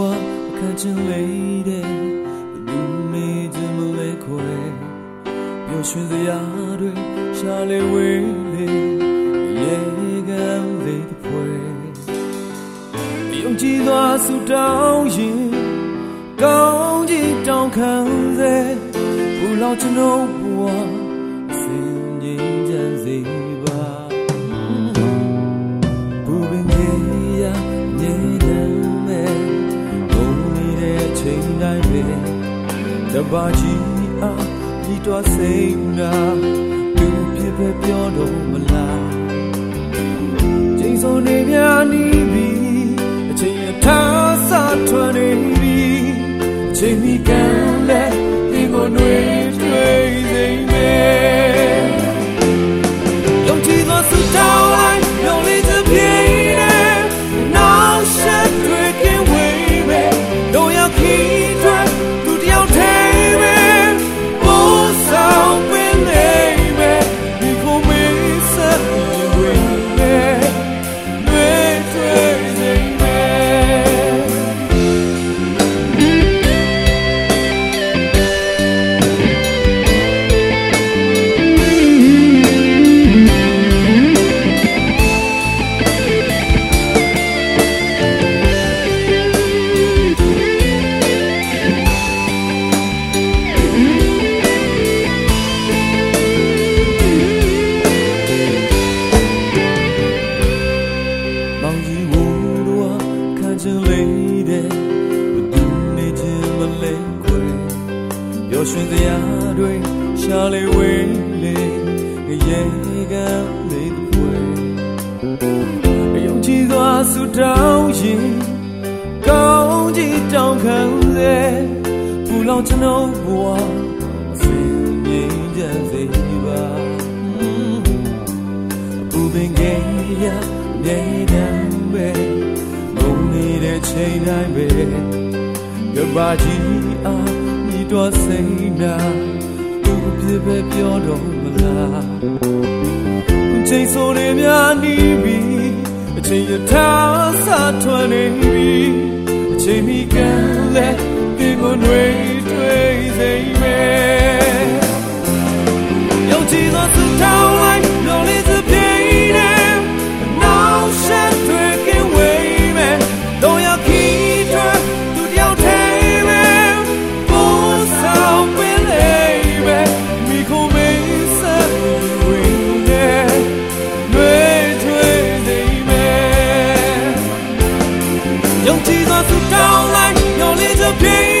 အခန့်ချင်းလေးတဲ့ဘလူးနေခြင်းမလဲခွဲပျော်ရွှင်စရာတွေရှာလေဝေးလေရေကံလေးတစ်ဖွဲယုံကြည်သောဆူတောင်းရင်ကောင်းကြီးတောင်းခံစေဘူလောက်ကျွန်တော် တိုင်းပဲတပါကြီးအားဒီတော့စိတ်နာသူဖြစ်ပဲပြောတော့မလားချိန်စုံနေများနီးပြီအချိန်ရထားစားထွန်းနေပြီအချိန်မီကံလဲဒီကိုနှွေး ရွှင်စရာတွေရှာလေဝေးလေရေကလေးတစ်ပွဲအယုံကြည်စွာဆူတောင်းရင်ကောင်းကြီးတောင်းခံစေပူလောင်ကျွန်တော်ဘဝအစဉ်ငြိမ်းချမ်းစေပါဘူပင်ကေရနေတယ်ပဲဘုံနေတဲ့ချိန်တိုင်းပဲရပါကြီးအားဒီ တော့စိတ်နာသူပြပဲပြောတော့မလားချိန်ဆိုးနေများနီးပြီအချိန်ရထားစားထွန်းနေပြီအချိန်မီကံလဲဒီကိုနှွေးတွေ့စိမ့်မယ်ယုံ မယ်ယုံကြည်သောသူတောင်းလိုက်လို့လေးစပြေး